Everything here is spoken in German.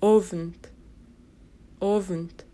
Ovent. Ovent.